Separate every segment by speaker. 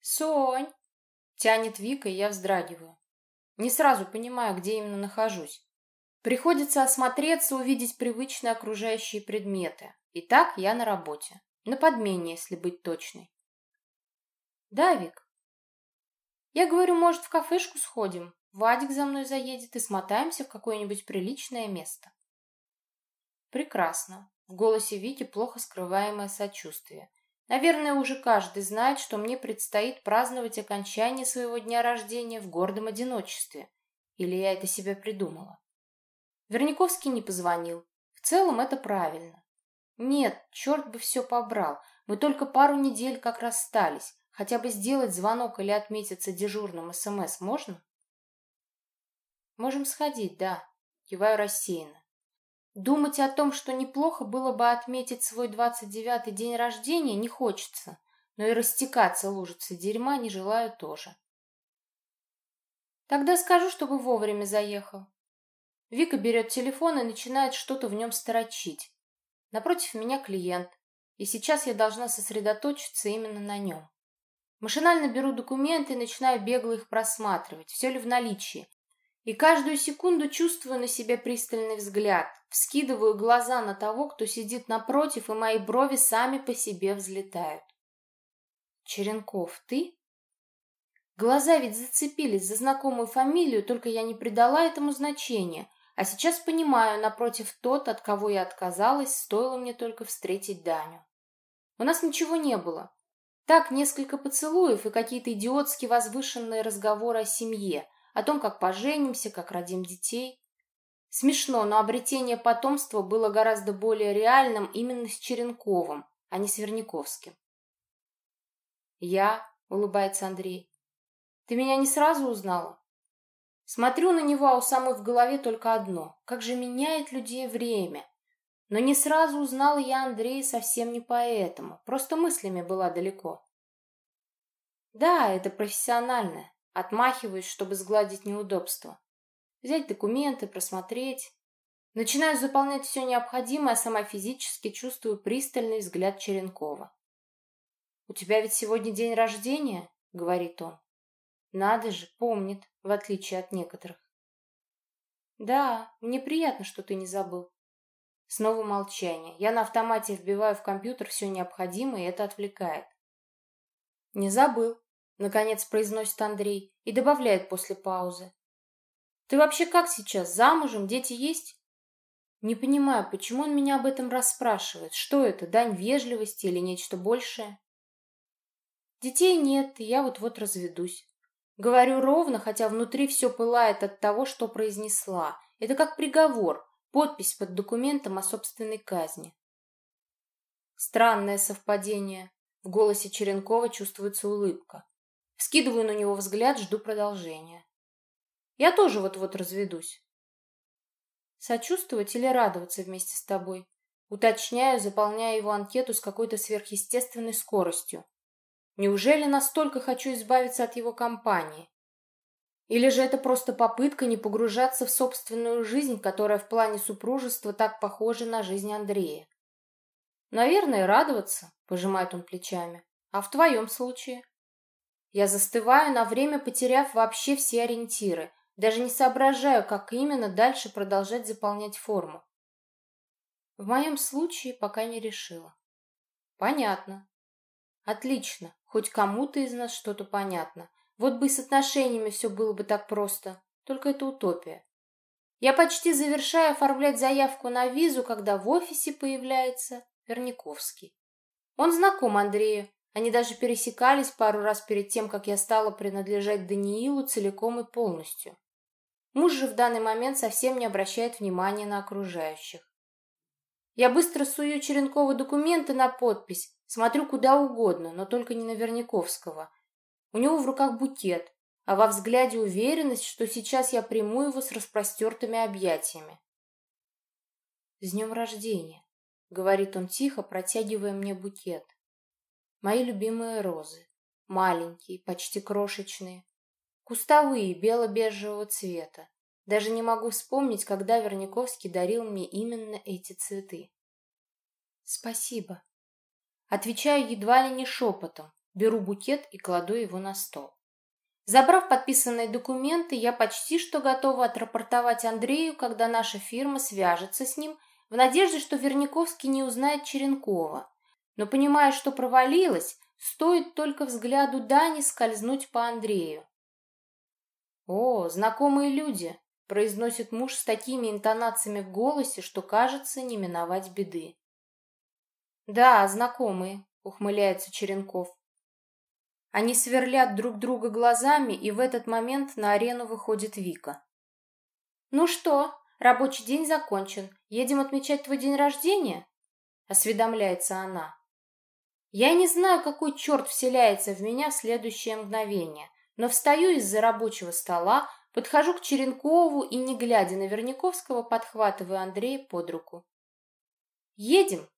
Speaker 1: «Сонь!» — тянет Вика, и я вздрагиваю. Не сразу понимаю, где именно нахожусь. Приходится осмотреться, увидеть привычные окружающие предметы. Итак, я на работе. На подмене, если быть точной. Да, Вик. Я говорю, может, в кафешку сходим? Вадик за мной заедет и смотаемся в какое-нибудь приличное место. Прекрасно. В голосе Вики плохо скрываемое сочувствие. Наверное, уже каждый знает, что мне предстоит праздновать окончание своего дня рождения в гордом одиночестве. Или я это себе придумала? Верниковский не позвонил. В целом это правильно. Нет, черт бы все побрал. Мы только пару недель как расстались. Хотя бы сделать звонок или отметиться дежурным СМС можно? Можем сходить, да. Киваю рассеянно. Думать о том, что неплохо было бы отметить свой двадцать девятый день рождения, не хочется, но и растекаться лужицы дерьма не желаю тоже. Тогда скажу, чтобы вовремя заехал. Вика берет телефон и начинает что-то в нем сторочить. Напротив меня клиент, и сейчас я должна сосредоточиться именно на нем. Машинально беру документы и начинаю бегло их просматривать, все ли в наличии, и каждую секунду чувствую на себе пристальный взгляд, вскидываю глаза на того, кто сидит напротив, и мои брови сами по себе взлетают. Черенков, ты? Глаза ведь зацепились за знакомую фамилию, только я не придала этому значения, а сейчас понимаю, напротив тот, от кого я отказалась, стоило мне только встретить Даню. У нас ничего не было. Так, несколько поцелуев и какие-то идиотски возвышенные разговоры о семье — о том, как поженимся, как родим детей. Смешно, но обретение потомства было гораздо более реальным именно с Черенковым, а не с Верняковским. «Я?» — улыбается Андрей. «Ты меня не сразу узнала?» Смотрю на него, а у самой в голове только одно. Как же меняет людей время. Но не сразу узнала я Андрея совсем не поэтому. Просто мыслями была далеко. Да, это профессиональное. Отмахиваюсь, чтобы сгладить неудобство. Взять документы, просмотреть. Начинаю заполнять все необходимое, а сама физически чувствую пристальный взгляд Черенкова. «У тебя ведь сегодня день рождения?» — говорит он. «Надо же, помнит, в отличие от некоторых». «Да, мне приятно, что ты не забыл». Снова молчание. Я на автомате вбиваю в компьютер все необходимое, и это отвлекает. «Не забыл», Наконец произносит Андрей и добавляет после паузы. Ты вообще как сейчас? Замужем? Дети есть? Не понимаю, почему он меня об этом расспрашивает. Что это, дань вежливости или нечто большее? Детей нет, и я вот-вот разведусь. Говорю ровно, хотя внутри все пылает от того, что произнесла. Это как приговор, подпись под документом о собственной казни. Странное совпадение. В голосе Черенкова чувствуется улыбка. Скидываю на него взгляд, жду продолжения. Я тоже вот-вот разведусь. Сочувствовать или радоваться вместе с тобой? Уточняю, заполняя его анкету с какой-то сверхъестественной скоростью. Неужели настолько хочу избавиться от его компании? Или же это просто попытка не погружаться в собственную жизнь, которая в плане супружества так похожа на жизнь Андрея? Наверное, радоваться, пожимает он плечами. А в твоем случае? Я застываю, на время потеряв вообще все ориентиры. Даже не соображаю, как именно дальше продолжать заполнять форму. В моем случае пока не решила. Понятно. Отлично. Хоть кому-то из нас что-то понятно. Вот бы и с отношениями все было бы так просто. Только это утопия. Я почти завершаю оформлять заявку на визу, когда в офисе появляется Верниковский. Он знаком Андрею, они даже пересекались пару раз перед тем, как я стала принадлежать Даниилу целиком и полностью. Муж же в данный момент совсем не обращает внимания на окружающих. Я быстро сую Черенкову документы на подпись, смотрю куда угодно, но только не на Верняковского. У него в руках букет, а во взгляде уверенность, что сейчас я приму его с распростертыми объятиями. «С днем рождения!» — говорит он тихо, протягивая мне букет. Мои любимые розы. Маленькие, почти крошечные. Кустовые, бело-бежевого цвета. Даже не могу вспомнить, когда Верняковский дарил мне именно эти цветы. Спасибо. Отвечаю едва ли не шепотом. Беру букет и кладу его на стол. Забрав подписанные документы, я почти что готова отрапортовать Андрею, когда наша фирма свяжется с ним, в надежде, что Верняковский не узнает Черенкова. Но понимая, что провалилась, стоит только взгляду Дани скользнуть по Андрею. «О, знакомые люди!» — произносит муж с такими интонациями в голосе, что кажется не миновать беды. «Да, знакомые», — ухмыляется Черенков. Они сверлят друг друга глазами, и в этот момент на арену выходит Вика. «Ну что, рабочий день закончен. Едем отмечать твой день рождения?» — осведомляется она. Я не знаю, какой черт вселяется в меня в следующее мгновение, но встаю из-за рабочего стола, подхожу к Черенкову и, не глядя на Верняковского, подхватываю Андрея под руку. «Едем!»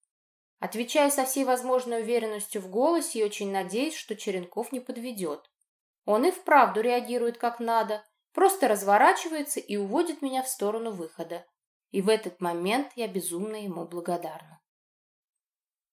Speaker 1: Отвечаю со всей возможной уверенностью в голосе и очень надеюсь, что Черенков не подведет. Он и вправду реагирует как надо, просто разворачивается и уводит меня в сторону выхода. И в этот момент я безумно ему благодарна.